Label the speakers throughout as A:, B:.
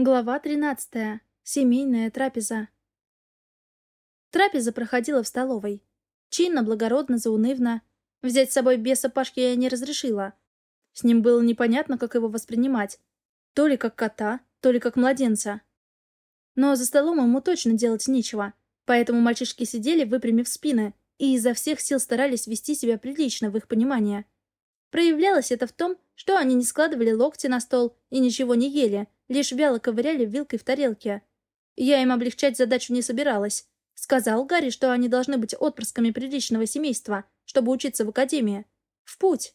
A: Глава 13. Семейная трапеза. Трапеза проходила в столовой. Чинно, благородно, заунывно. Взять с собой беса Пашки я не разрешила. С ним было непонятно, как его воспринимать. То ли как кота, то ли как младенца. Но за столом ему точно делать нечего. Поэтому мальчишки сидели, выпрямив спины, и изо всех сил старались вести себя прилично в их понимании. Проявлялось это в том, что они не складывали локти на стол и ничего не ели, лишь вяло ковыряли вилкой в тарелке. Я им облегчать задачу не собиралась. Сказал Гарри, что они должны быть отпрысками приличного семейства, чтобы учиться в академии. В путь.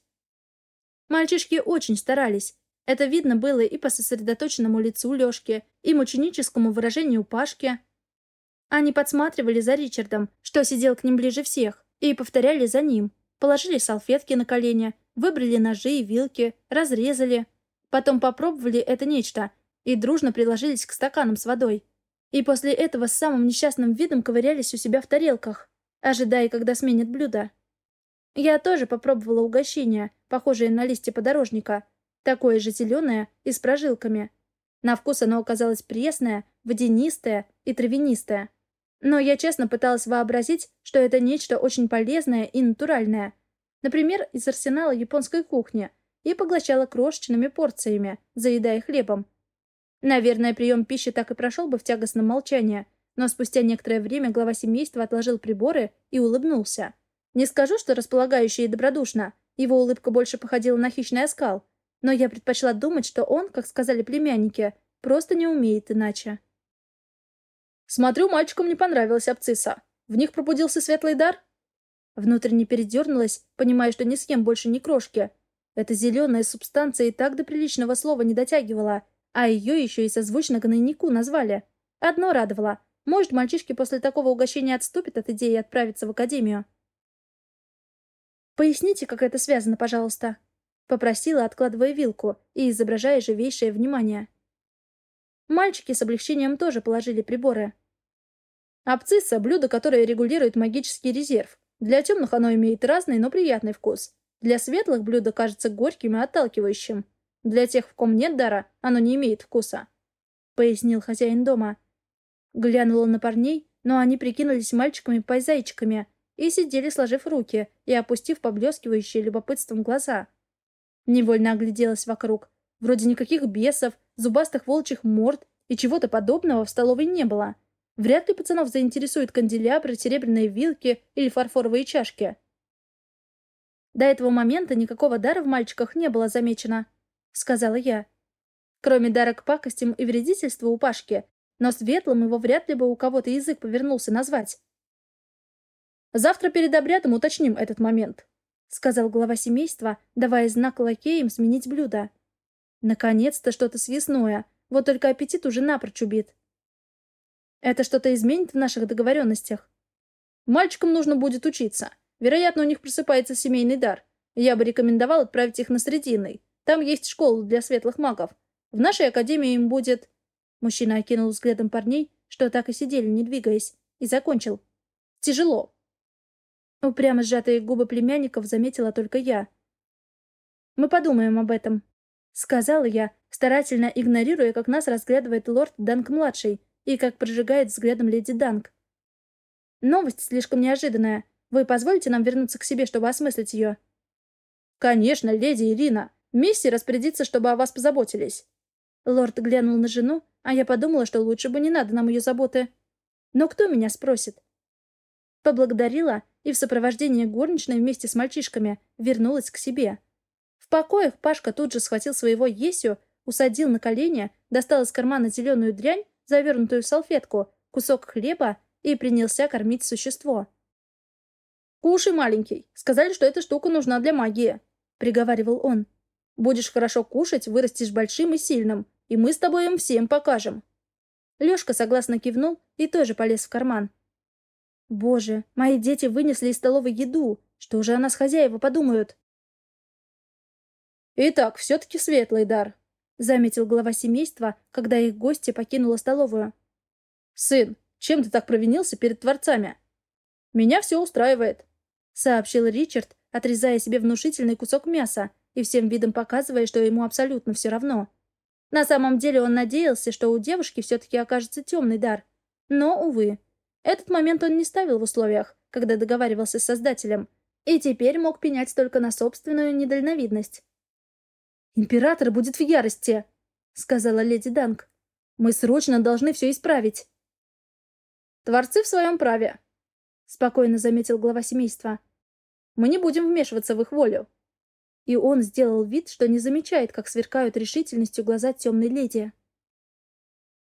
A: Мальчишки очень старались. Это видно было и по сосредоточенному лицу Лёшки, и мученическому выражению Пашки. Они подсматривали за Ричардом, что сидел к ним ближе всех, и повторяли за ним. Положили салфетки на колени, выбрали ножи и вилки, разрезали. Потом попробовали это нечто и дружно приложились к стаканам с водой. И после этого с самым несчастным видом ковырялись у себя в тарелках, ожидая, когда сменят блюдо. Я тоже попробовала угощение, похожее на листья подорожника, такое же зеленое и с прожилками. На вкус оно оказалось пресное, водянистое и травянистое. Но я честно пыталась вообразить, что это нечто очень полезное и натуральное. Например, из арсенала японской кухни, и поглощала крошечными порциями, заедая хлебом. Наверное, прием пищи так и прошел бы в тягостном молчании, но спустя некоторое время глава семейства отложил приборы и улыбнулся. Не скажу, что располагающе и добродушно, его улыбка больше походила на хищный оскал, но я предпочла думать, что он, как сказали племянники, просто не умеет иначе.
B: «Смотрю, мальчикам не понравилась абцисса. В них пробудился светлый дар?»
A: Внутренне передернулась, понимая, что не съем больше ни крошки. Эта зеленая субстанция и так до приличного слова не дотягивала, а ее еще и созвучно гнойнику назвали. Одно радовало. Может, мальчишки после такого угощения отступят от идеи отправиться в академию. «Поясните, как это связано, пожалуйста», — попросила, откладывая вилку и изображая живейшее внимание. Мальчики с облегчением тоже положили приборы.
B: Абцисса — блюдо, которое регулирует магический резерв. Для темных оно имеет разный, но приятный вкус. Для светлых блюдо кажется горьким и отталкивающим. Для тех, в ком нет дара, оно не имеет вкуса», — пояснил хозяин дома. Глянула на парней, но они прикинулись мальчиками-пайзайчиками и сидели, сложив руки и опустив поблескивающие любопытством глаза. Невольно огляделась вокруг. Вроде никаких бесов, зубастых волчьих морд и чего-то подобного в столовой не было. Вряд ли пацанов заинтересуют канделябры, серебряные вилки или фарфоровые чашки. До этого момента никакого дара в мальчиках не было замечено. — сказала я. Кроме дара к пакостям и вредительству у Пашки, но светлым его вряд ли бы у кого-то язык повернулся назвать. «Завтра перед обрядом уточним этот момент», — сказал глава семейства, давая знак лакеям сменить блюдо. «Наконец-то что-то съестное, вот только аппетит уже напрочь убит». «Это что-то изменит в наших договоренностях?» «Мальчикам нужно будет учиться. Вероятно, у них просыпается семейный дар. Я бы рекомендовал отправить их на Срединный. Там есть школа для светлых магов. В нашей академии им будет...» Мужчина окинул взглядом парней, что так и сидели, не двигаясь, и закончил. «Тяжело». Упрямо сжатые губы племянников заметила только я. «Мы подумаем об этом», — сказала я, старательно игнорируя, как нас разглядывает лорд Данк-младший и как прожигает взглядом леди Данк. «Новость слишком неожиданная. Вы позволите нам вернуться к себе, чтобы осмыслить ее?» «Конечно, леди Ирина. Мисси распорядится, чтобы о вас позаботились». Лорд глянул на жену, а я подумала, что лучше бы не надо нам ее заботы. Но кто меня спросит? Поблагодарила и в сопровождении горничной вместе с мальчишками вернулась к себе. В покоях Пашка тут же схватил своего Есю, усадил на колени, достал из кармана зеленую дрянь, завернутую в салфетку, кусок хлеба и принялся кормить существо. «Кушай, маленький. Сказали, что эта штука нужна для магии», — приговаривал он. Будешь хорошо кушать, вырастешь большим и сильным, и мы с тобой им всем покажем». Лёшка согласно кивнул и тоже полез в карман. «Боже, мои дети вынесли из столовой еду. Что же о нас хозяева подумают?» «Итак, все-таки светлый дар», — заметил глава семейства, когда их гости покинула столовую. «Сын, чем ты так провинился перед творцами?» «Меня все устраивает», — сообщил Ричард, отрезая себе внушительный кусок мяса, и всем видом показывая, что ему абсолютно все равно.
A: На самом деле он надеялся, что у девушки все-таки окажется темный дар. Но, увы, этот момент он не ставил в условиях, когда договаривался с Создателем, и теперь мог пенять только на собственную недальновидность.
B: «Император будет в ярости», — сказала леди Данк. «Мы срочно должны все исправить».
A: «Творцы в своем праве», — спокойно заметил глава семейства. «Мы не будем вмешиваться в их волю». И он сделал вид, что не замечает, как сверкают решительностью глаза темной леди.